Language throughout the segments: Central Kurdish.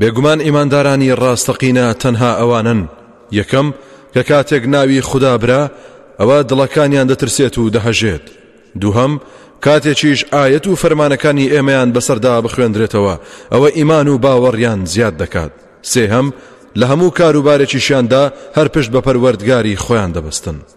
بێگومان ئیماندارانی ڕاستەقینە تەنها ئەوانەن، یەکەم، کە کاتێک ناوی خودا برا، ئەوە دڵەکانیان دەترسێت و دەهەژێت، دووهەم، کاتێکیش ئایەت و فەرمانەکانی ئێمەیان بەسەردا بخوێندرێتەوە، ئەوە ئیمان و باوەڕیان زیاد دەکات، سێهەم، لە هەموو کاروبارێکیشیاندا هەر پشت بە پەروەردگاری خۆیان دەبەستن.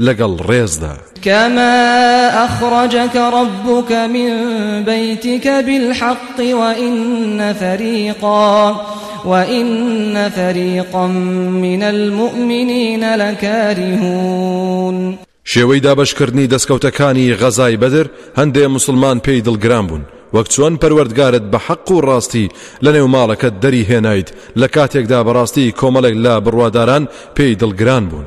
لەگەڵ ڕێزدا. کما اخرجک ربک من بیتک بالحق وان فریقا وان فریقا من المومنین لکارهون. شێوەی دابەشکردنی دەسکەوتەکانی غەزای بەدر هەندێ موسڵمان پێی دڵگران بوون وەک چۆن پەروەردگارت بە حەق و ڕاستی لە نێو ماڵەکەت دەری هێنایت لە کاتێکدا بەڕاستی کۆمەڵێک لە بڕواداران پێی دڵگران بوون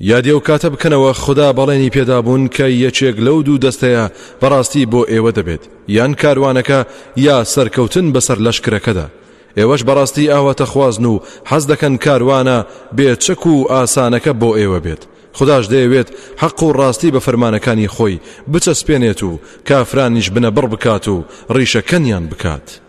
یادی ئەو کاتە بکەنەوە خودا بەڵێنی پێدابوون کە یەکێک لەو دوو دەستەیە بەڕاستی بۆ ئێوە دەبێت یان کاروانەکە یا سەرکەوتن بەسەر لەشکرەکەدا ئێوەش بەڕاستی ئاواتە خوازن و حەز دەکەن کاروانە بێ چەک و ئاسانەکە بۆ ئێوە بێت خداش دەیەوێت حەق و ڕاستی بە فەرمانەکانی خۆی بچەسپێنێت و کافرانیش بنە بڕ بکات و ڕیشەکەنیان بکات.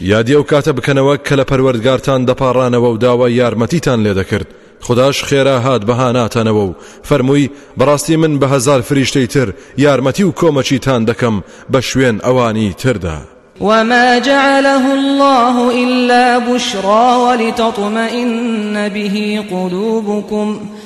یادی ئەو کاتە بکەنەوە کە لە پەروەردگارتان دەپاڕانەوە و داوای یارمەتیتان لێ دەکرد، خوداش خێرا هات بە هاناتانەوە و فەرمووی، بەڕاستی من بە هەزار فریشتەی تر یارمەتی و کۆمەکیتان دەکەم بە شوێن ئەوانی تردا. وما جعله الله إلا بشرا ولتطمئن به قلوبكم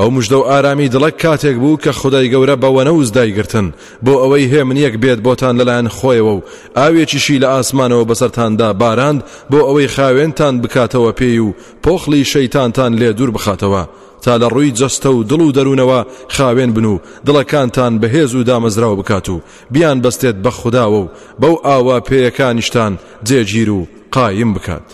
ئەو مژدە و ئارامی دڵە کاتێک بوو کە خدای گەورە بە وەنەوز دایگرتن بۆ ئەوەی هێمنیەک بێت بۆتان لەلایەن خۆیەوە و ئاوێکیشی لە ئاسمانەوە بەسەرتاندا باراند بۆ ئەوەی خاوێنتان بکاتەوە پێی و پۆخلی شەیتانتان لێ دوور بخاتەوە تا لە ڕووی جەستە و دڵ و دەروونەوە خاوێن بن و دڵەکانتان بەهێز و دامەزراو بکات و بیان بەستێت بە خودداوە و بەو ئاوا پێیەکانیشتان جێگیر و قایم بکات.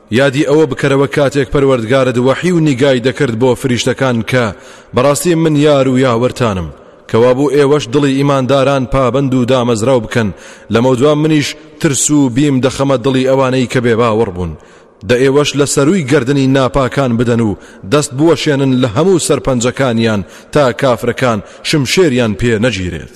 یادی ئەوە بکەرەوە کاتێک پەروەردگارت وەحی و نیگای دەکرد بۆ فریشتەکان کە، بەڕاستی من یار و یاوەرتانم، کەوابوو ئێوەش دڵی ئیمانداران پابەند و دامەزراو بکەن، لەمەودوا منیش ترس و بیم دەخەمە دڵی ئەوانەی کە بێباوەڕ بوون، دە ئێوەش لە سەرووی گەردنی ناپاکان بدەن و دەست بوەشێنن لە هەموو سەرپەنجەکانیان تا کافرەکان شمشێریان پێ نەگیرێت.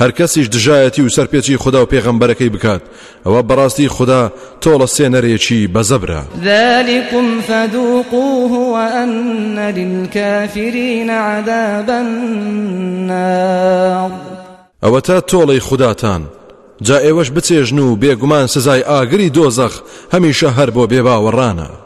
هەر کەسیش دژایەتی و سەرپێچی خودا و پێغەمبەرەکەی بکات ئەوە بەڕاستی خودا تۆڵە سێنەرێکی بە زەبرە. ذلکم فذوقوه وان للکافرین عذاب النار. ئەوەتا تۆڵەی خوداتان جا ئێوەش بچێژن و بێگومان سزای ئاگری دۆزەخ هەمیشە هەر بۆ بێباوەڕانە.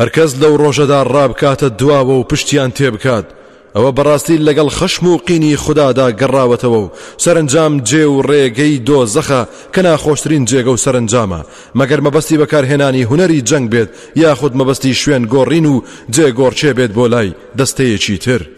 هەرکەس لەو ڕۆژەدا ڕابکاتە دواوە و پشتیان تێبکات ئەوە بەڕاستی لەگەڵ خەشم و قینی خوددادا گەڕاوەتەوە و سەرنجام جێ و ڕێگەی دۆ زەخە کە ناخۆشترین جێگە و سەرنجامە مەگەر مەبەستی بەکارهێنانی هونەری جەنگ بێت یاخود مەبەستی شوێن گۆڕین و جێگۆڕکێ بێت بۆ لای دەستەیەکی تر.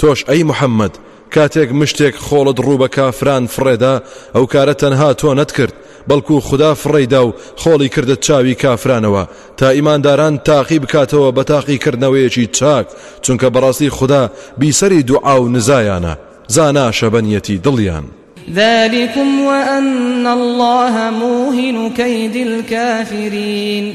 تۆش ئەی محمد کاتێک مشتێک خۆڵت ڕوو بە کافران فڕێدا ئەو کارە تەنها تۆ نەتکرد بەڵکو خدا فڕێدا و خۆڵی کردت چاوی کافرانەوە تا ئیمانداران تاقی بکاتەوە بە تاقیکردنەوەیەکی چاک چونکە بەڕاستی خدا بیسەری دوعا و نزایانە زانا شەبەنیەتی دڵیان ذلكم وأن الله موهن كيد الكافرين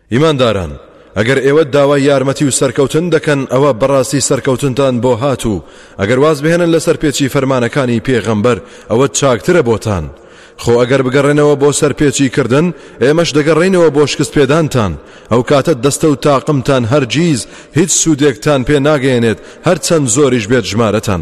ئیمانداران، ئەگەر ئێوە داوای یارمەتی و سەرکەوتن دەکەن ئەوە بەڕاستی سەرکەوتنتان بۆ هات و ئەگەر واز بهێنن لە سەرپێچی فەرمانەکانی پێغەمبەر ئەوە چاکترە بۆتان خۆ ئەگەر بگەڕێنەوە بۆ سەرپێچی کردن ئێمەش دەگەڕێینەوە بۆ شکست پێدانتان ئەو کاتە دەستە و تاقمتان هەرگیز هیچ سوودێکتان پێ ناگەیەنێت هەرچەند زۆریش بێت ژمارەتان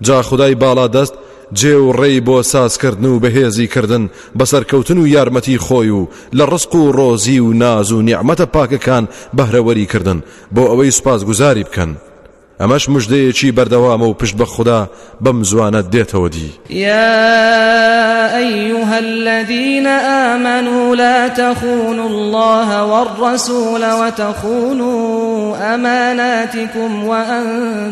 جا خودای باڵا دەست جێ و ڕێی بۆ سازکردن و بەهێزی کردن بە سەرکەوتن و یارمەتی خۆی و لە ڕزق و ڕۆزی و ناز و نیعمەتە پاکەکان بەهرەوەری کردن بۆ ئەوەی سوپاس گوزاری بکەن ئەمەش مژدەیەکی بەردەوامە و پشت بە خودا بەم زوانە دێتەوە دی. یا ایها الذین آمنوا لا تخونوا الله والرسول وتخونوا اماناتکم وانتم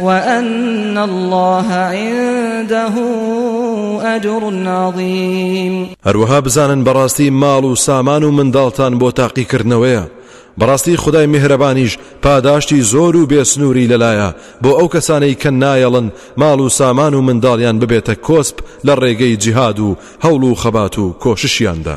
وأن الله عنده أجر عظيم هەروەها بزانن بەڕاستی ماڵ و سامان و منداڵتان بۆ تاقیکردنەوەیە بەڕاستی خدای میهرەبانیش پاداشتی زۆر و بێسنووری لەلایە بۆ ئەو کەسانەی کە نایەڵن ماڵ و سامان و منداڵیان ببێتە کۆسپ لە ڕێگەی جیهاد و هەوڵ و خەبات و کۆششیاندا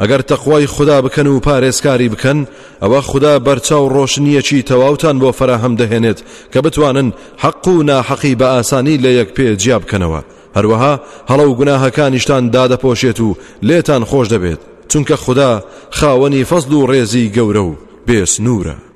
ئەگەر تەقوای خودا بکەن و پارێزکاری بکەن، ئەوە خودا بەرچاو ڕۆشنییەکی تەواوتان بۆ فەراهەم دەهێنێت کە بتوانن حەق و ناحەقی بە ئاسانی لە یەک پێ جیا بکەنەوە، هەروەها هەڵە و گوناهەکانیشتان دادەپۆشێت و لێتان خۆش دەبێت، چونکە خودا خاوەنی فەزڵ و ڕێزی گەورە و بێ سنوورە.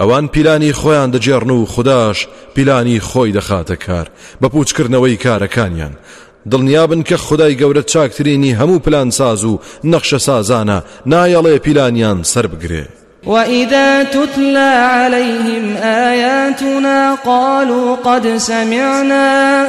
ئەوان پیلانی خۆیان دەگێڕن و خوداش پیلانی خۆی دەخاتە کار بە پوچکردنەوەی کارەکانیان دڵنیابن کە خدای گەورە چاکترینی هەموو پلانساز و نەخشە سازانە نایەڵێ پیلانیان سەر بگرێ وإذا تتلى عليهم آياتنا قالوا قد سمعنا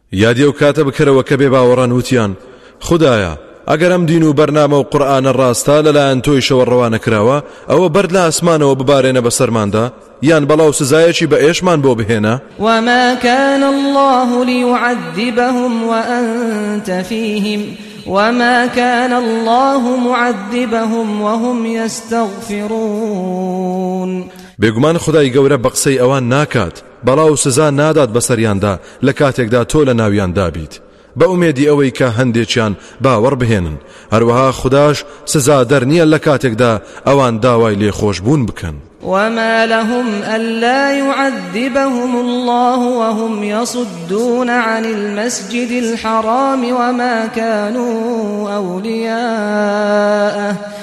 یادی ئەو کاتە بکەرەوە کە بێباوەڕان وتیان، خودایە، ئەگەر ئەم دین و بەرنامە و قورئانە ڕاستە لەلایەن تۆیشەوە ڕەوانە کراوە، ئەوە بەرد لە ئاسمانەوە ببارێنە بەسەرماندا، یان بەڵا و سزایەکی بە ئێشمان بۆ بهێنە. وما کان اللە لیعذبهم وانت فیهم وما کان اللە معذبهم وهم یستغفرون. بێگومان خودای گەورە بە قسەی ئەوان ناکات. بەڵاو سزا نادات بەسەریاندا لە کاتێکدا تۆ لە ناویاندا بیت بە ئومێدی ئەوەی کە هەندێکیان باوەڕ بهێنن هەروەها خودداش سزادەر نییە لە کاتێکدا ئەوان داوای لێخۆشبوون بکەن وما لهم ألا يعذبهم الله وهم يصدون عن المسجد الحرام وما كانوا أولياءه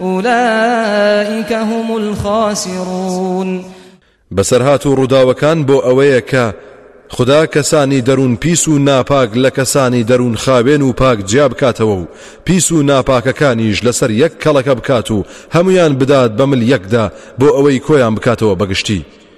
ئولائیک هم الخاسرون بەسەرهات و ڕووداوەکان بۆ ئەوەیە کە خدا کەسانی دەروون پیس و ناپاک لە کەسانی دەروون خاوێن و پاک جیا بکاتەوە و پیس و ناپاکەکانیش لەسەر یەک کەڵەکە بکات و هەمویان بدات بە مل یەکدا بۆ ئەوەی کۆیان بکاتەوە بەگشتی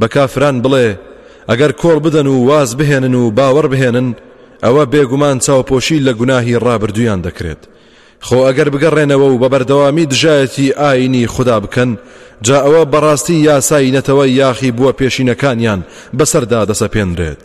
بە کافران بڵێ، ئەگەر کۆڵ بدەن و واز بهێنن و باوەڕ بهێنن، ئەوە بێگومان چاوپۆشی لە گوناهی ڕابردوویان دەکرێت. خۆ ئەگەر بگەڕێنەوە و بە بەردەوامی دژایەتی ئایینی خودا بکەن، جا ئەوە بەڕاستی یاسای نەتەوە یاخیبووە پێشینەکانیان بەسەردا دەسەپێنرێت.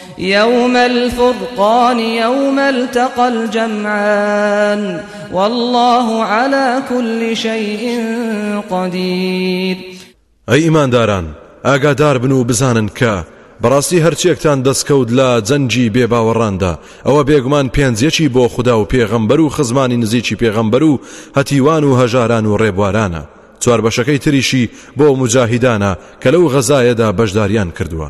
یوم الفرقان یوم التقی الجمعان واللە علی کل شیء قدیر ئەی ئیمانداران ئاگادار بن و بزانن کە بەڕاستی هەرچێکتان دەستکەوت لە جەنجی بێباوەڕاندا ئەوە بێگومان پێنجەکی بۆ خوددا و پێغەمبەر و خزمانی نزیکی پێغەمبەر و هەتیوان و هەژاران و ڕێبوارانە چوار بەشەکەی تریشی بۆ مجاهیدانە کە لەو غەزایەدا بەشداریان کردووە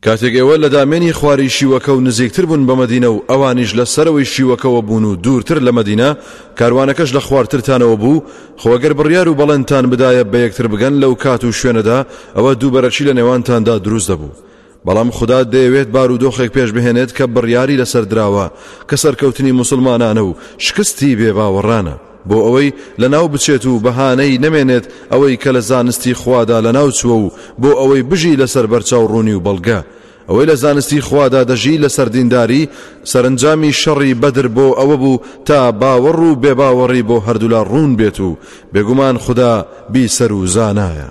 کاتێک ئێوە لە دامێنی خواری شیوەکە و نزیکتر بوون بە مەدینە و ئەوانیش لە سەرەوەی شیوەکەوە بوون و دوورتر لە مەدینە، کاروانەکەش لە خوارترتانەوە بوو، خۆ گەر بڕیار و بەڵێنتان بدایە بە یەکتر بگەن لەو کات و شوێنەدا ئەوە دووبەرەکی لە نێوانتاندا دروست دەبوو. بەڵام خودا دەیەوێت بارودۆخێک پێشبهێنێت کە بڕیاری لەسەر دراوە کە سەرکەوتنی موسڵمانانە و شکستی بێباوەڕانە. بۆ ئەوەی لەناو بچێت و بەهانەی نەمێنێت ئەوەی کە لە زانستی خوادا لەناو چووە و بۆ ئەوەی بژی لەسەر بەرچاو ڕوونی و بەڵگە ئەوەی لە زانستی خوادا دەژی لەسەر دینداری سەرنجامی شەڕی بەدر بۆ ئەوە بوو تا باوەڕ و بێباوەڕی بۆ هەردولا ڕوون بێت و بێگومان خودا بیسەر و زانایە.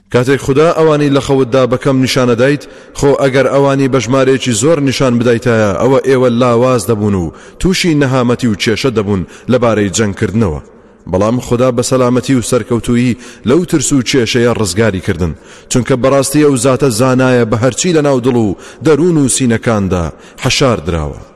کاتێک خودا ئەوانی لەخەوتدا بەکەم نیشانەدایت خۆ ئەگەر ئەوانی بەژمارەیەکی زۆر نیشان بدایتایە ئەوە ئێوە لاواز دەبوون و تووشی نەهامەتی و کێشە دەبوون لەبارەی جەنگ کردنەوە بەڵام خودا بەسەلامەتی و سەرکەوتویی لەو ترس و کێشەیە ڕزگاری کردن چونکە بەڕاستی ئەو زاتە زانایە بەهەرچی لەناو دڵ و دەروون و سینەکاندا حەشار دراوە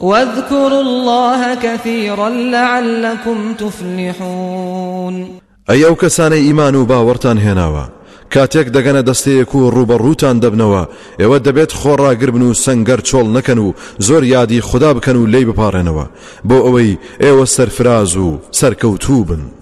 واذکروا اللە کثیرا لعلکم تفلحون ئەی ئەو کەسانەی ئیمان و باوەڕتان هێناوە کاتێک دەگەنە دەستەیەک و ڕوبەڕوتان دەبنەوە ئێوە دەبێت خۆڕاگربن و سنگەر چۆڵ نەکەن و زۆر یادی خوددا بکەن و لی بپاڕێنەوە بۆ ئەوەی ئێوە سەرفراز و سەرکەوتوو بن.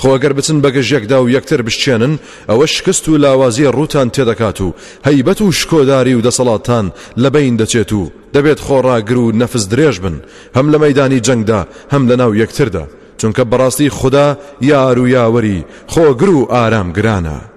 خۆ ئەگەر بچن بە گژیەکدا و یەکتر بشچێنن ئەوە شکست و لاوازی ڕووتان تێدەکات و هەیبەت و شکۆداری و دەسەڵاتتان لە بەین دەچێت و دەبێت خۆڕاگر و نەفس درێژ بن هەم لە مەدانی جەنگدا هەم لە ناو یەکتردا چونکە بەڕاستی خوددا یار و یاوەری خۆگر و ئارام گرانە.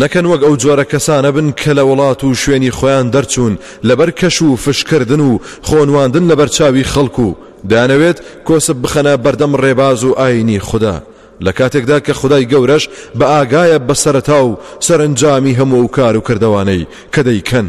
نەکەن وەک ئەو جۆرە کەسانە بن کە لە وڵات و شوێنی خۆیان دەرچوون لەبەر کەش و فشکردن و خۆنواندن لەبەرچاوی خەڵک و دەیانەوێت کۆسپ بخەنە بەردەم ڕێباز و ئایینی خودا لە کاتێکدا کە خودای گەورەش بە ئاگایە بە سەرەتا و سەرەنجامی هەموو ئەو کار و کردەوانەی کە دەیکەن.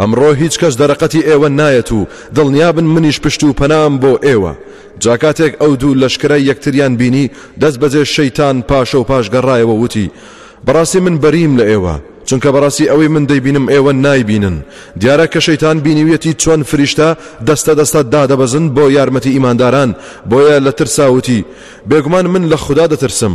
ئەمڕۆ هیچ کەس دەرەقەتی ئێوە نایەت و دڵنیابن منیش پشت و پەنام بۆ ئێوە. جا کاتێک ئەو دوو لەشکرە یەکتریان بینی دەست بەجێ شەیتان پاشە و پاش گەڕایەوە وتی، بەڕاستی من بەریم لە ئێوە، چونکە بەڕاستی ئەوەی من دەیبینم ئێوە نایبینن، دیارە کە شەیتان بینیویەتی چۆن فریشتە دەستە دەستە دادەبەزن بۆ یارمەتی ئیمانداران بۆیە لە ترسا وتی، بێگومان من لە خودا دەترسم،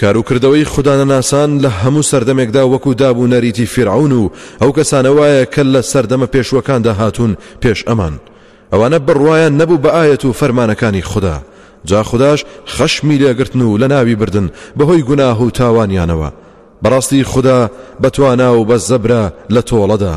کارو کردەوەی خودانەناسان لە هەموو سەردەمێکدا وەکو داب و نەریتی فیرعەون و ئەو کەسانە وایە کە لە سەردەمە پێشووەکاندا هاتوون پێش ئەمان ئەوانە بڕوایان نەبوو بە ئایەت و فەرمانەکانی خودا جا خوداش خەشمی لێگرتن و لە ناوی بردن بەهۆی گوناه و تاوانیانەوە بەڕاستی خودا بەتوانا و بە زەبرە لە تۆڵەدا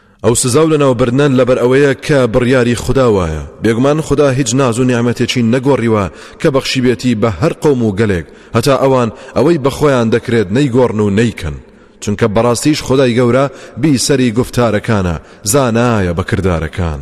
ئەو سزاو لەناوبردنە لەبەر ئەوەیە کە بڕیاری خودا وایە، بێگومان خودا هیچ ناز و نیعمەتێکی نەگۆڕیوە کە بەخشیبێتی بە هەر قەوم و گەلێک هەتا ئەوان ئەوەی بەخۆیان دەکرێت نەیگۆڕن و نەیکەن چونکە بەڕاستیش خودای گەورە بیسەری گوفتارەکانە زانایە بە کردارەکان.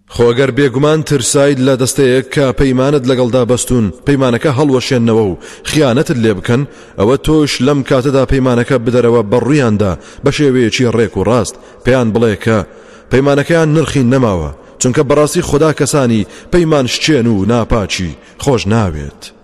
خۆ گەر بێگومان ترسایت لە دەستەیەک کە پەیمانت لەگەڵدا بەستوون پەیمانەکە هەڵوەشێننەوە و خیانەتت لێ بکەن، ئەوە تۆش لەم کاتەدا پەیمانەکە بدەرەوە بە ڕوویاندا بە شێوەیەکی ڕێک و ڕاست، پێیان بڵێ کە پەیمانەکەیان نرخی نەماوە، چونکە بەڕاستی خودا کەسانی پەیمانشکێن و ناپاکی خۆش ناوێت.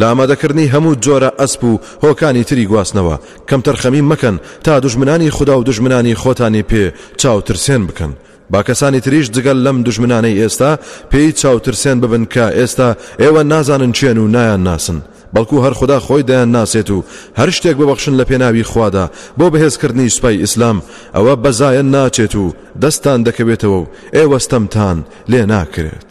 لە ئامادەکردنی هەموو جۆرە ئەسپ و هۆکانی تری گواستنەوە کەمتەرخەمی مەکەن تا دوژمنانی خودا و دوژمنانی خۆتانی پێ چاوترسێن بکەن با کەسانی تریش جگەل لەم دوژمنانەی ئێستا پێی چاوترسێن ببن کە ئێستا ئێوە نازانن کێن و نایان ناسن بەڵکو هەر خودا خۆی دەیان ناسێت و هەر شتێک ببەخشن لە پێناوی خوادا بۆ بەهێزکردنی سوپای ئیسلام ئەوە بەزایە ناچێت و دەستتان دەکەوێتەوە و ئێوە ستەمتان لێ ناکرێت.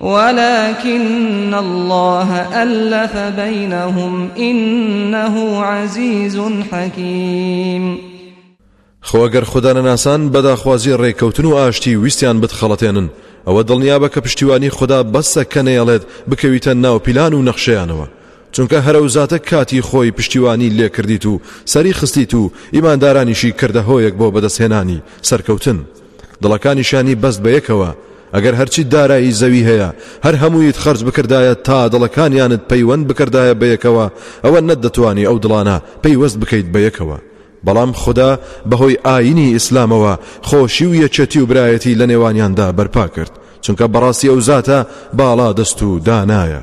ولکن اللە الف بینهم انه عزیز حکیم خۆ ئەگەر خودا نەناسان بەداخوازی ڕێککەوتن و ئاشتی ویستیان بتخەڵەتێنن ئەوە دڵنیابە کە پشتیوانی خدا بەسە کە نەیەڵێت بکەویتە ناو پیلان و نەخشەیانەوە چونکە هەرە و زاتە کاتی خۆی پشتیوانی لێکردیت و سەری خستیت و ئیماندارانیشی کردە هۆیەک بۆ بەدەستهێنانی سەرکەوتن دڵەکانیشیانی بەست بە یەکەوە، ئەگەر هەرچی دارایی زەوی هەیە هەر هەموویت خەرج بکردایە تا دڵەکانیانت پەیوەند بکردایە بە یەکەوە ئەوە نەتدەتوانی ئەو دڵانە پەیوەست بکەیت بە یەکەوە بەڵام خودا بەهۆی ئاینی ئیسلامەوە خۆشی و یەکێتی و برایەتی لە نێوانیاندا بەرپا کرد چونکە بەڕاستی ئەو زاتە باڵا دەست و دانایە.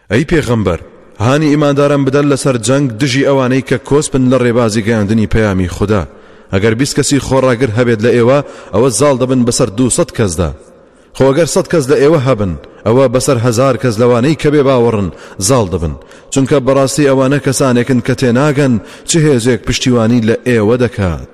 ئەی پێغەمبەر هانی ئیمانداران بدە لەسەر جەنگ دژی ئەوانەی کە کۆسپن لە ڕێبازی گەیاندنی پەیامی خودا ئەگەر بیست کەسی خۆڕاگر هەبێت لە ئێوە ئەوە زاڵ دەبن بەسەر دوو سەد کەسدا خۆ ئەگەر سەد کەس لە ئێوە هەبن ئەوە بەسەر هەزار کەس لەوانەی کە بێ باوەڕن زاڵ دەبن چونکە بەڕاستی ئەوانە کەسانێکن کە تێناگەن چ هێزێک پشتیوانی لە ئێوە دەکات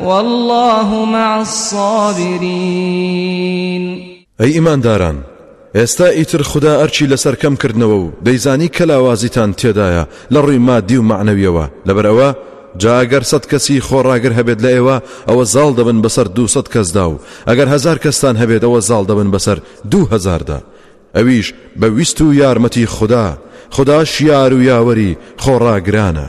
واللە مع الصابرین ئەی ئیمانداران ئێستا ئیتر خدا ئەرچی لەسەر کەم کردنەوە و دەیزانی کە لاوازیتان تێدایە لە ڕووی مادی و معنەویەوە لەبەر ئەوە جاگەر سەد کەسی خۆڕاگر هەبێت لە ئێوە ئەوە زاڵ دەبن بەسەر دو سەد کەسدا و ئەگەر هزار کەستان هەبێت ئەوە زاڵ دەبن بەسەر دو هزاردا ئەویش بە ویست و یارمەتی خدا خداش یار و یاوەری خۆڕاگرانە.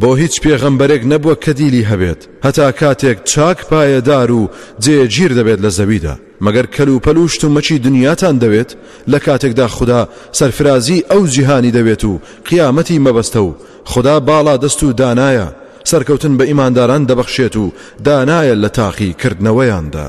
بۆ هیچ پێغەمبەرێک نەبووە کە دیلی هەبێت هەتا کاتێک چاک پایەدار و جێگیر دەبێت لە زەویدا، مەگەر کەلوپەل و شتومەکی دنیاتان دەوێت، لە کاتێکدا خودا سەرفرازیی ئەو جیهانی دەوێت و قیامەتی مەبەستە و خودا باڵادەست و دانایە، سەرکەوتن بە ئیمانداران دەبەخشێت و دانایە لە تاقیکردنەوەیاندا.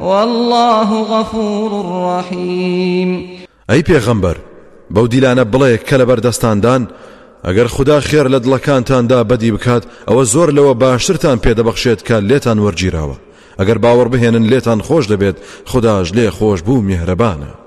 واللە غفور رحیم ئەی پێغەمبەر بەو دیلانە بڵێ کە لەبەر دەستاندان ئەگەر خدا خێر لە دڵەکانتاندا بەدی بکات ئەوە زۆر لەوە باشترتان پێدەبەخشێت کە لێتان وەرگیراوە ئەگەر باوەڕ بهێنن لێتان خۆش دەبێت خداش لێ خۆش بوو میهرەبانە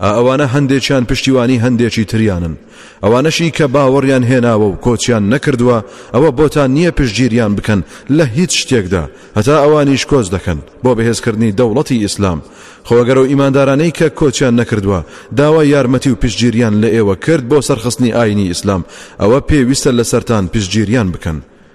ئا ئەوانە هەندێکیان پشتیوانی هەندێکی تریانن ئەوانەشی کە باوەڕیان هێناوە و کۆچیان نەکردووە ئەوە بۆتان نییە پشتگیریان بکەن لە هیچ شتێکدا هەتا ئەوانیش کۆچ دەکەن بۆ بەهێزکردنی دەوڵەتی ئیسلام خۆ ئەگەر ئەو ئیماندارانەی کە کۆچیان نەکردووە داوای یارمەتی و پشتگیریان لە ئێوە کرد بۆ سەرخستنی ئاینی ئیسلام ئەوە پێویستە لەسەرتان پشتگیریان بکەن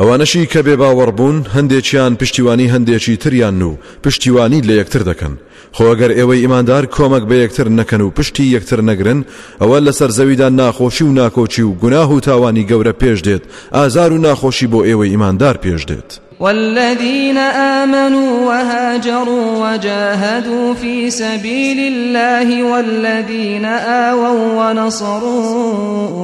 ئەوانەشی کە بێ باوەڕ بوون هەندێکیان پشتیوانی هەندێکی تریان و پشتیوانی لە یەکتر دەکەن، خۆ ئەگەر ئێوەی ئیماندار کۆمەک بە یەکتر نەکەن و پشتی یەکتر نەگرن ئەوە لەسەر زەویدا ناخۆشی و ناکۆکی و گوناه و تاوانی گەورە پێش دێت، ئازار و ناخۆشی بۆ ئێوەی ئیماندار پێش دێت. والذین آمنوا وهاجروا وجاهدوا فی سبیل اللە والذین آووا ونصروا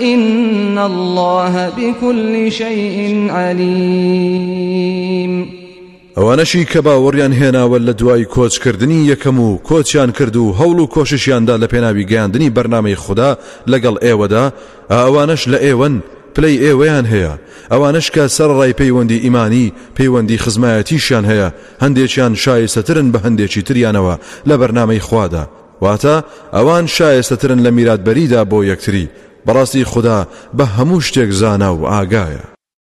ان اللە بکل شیء علیم ئەوانەشی کە باوەڕیان هێناوە لە دوای کۆچکردنی یەکەم و کۆچیان کرد و هەوڵ و کۆششیاندا لە پێناوی گەیاندنی بەرنمەی خوددا لەگەڵ ئێوەدا ئەوانەش لە ئێوەن پلەی ئێوەیان هەیە ئەوانش کە سەرڕای پەیوەندی ئیمانی پەیوەندی خزمایەتیشیان هەیە هەندێکیان شایستەترن بە هەندێکی تریانەوە لە بەرنمەی خوادا واتە، ئەوان شایستەترن لە میراتبەریدا بۆ یەکتری، بەڕاستی خودا بە هەموو شتێک زانا و ئاگایە.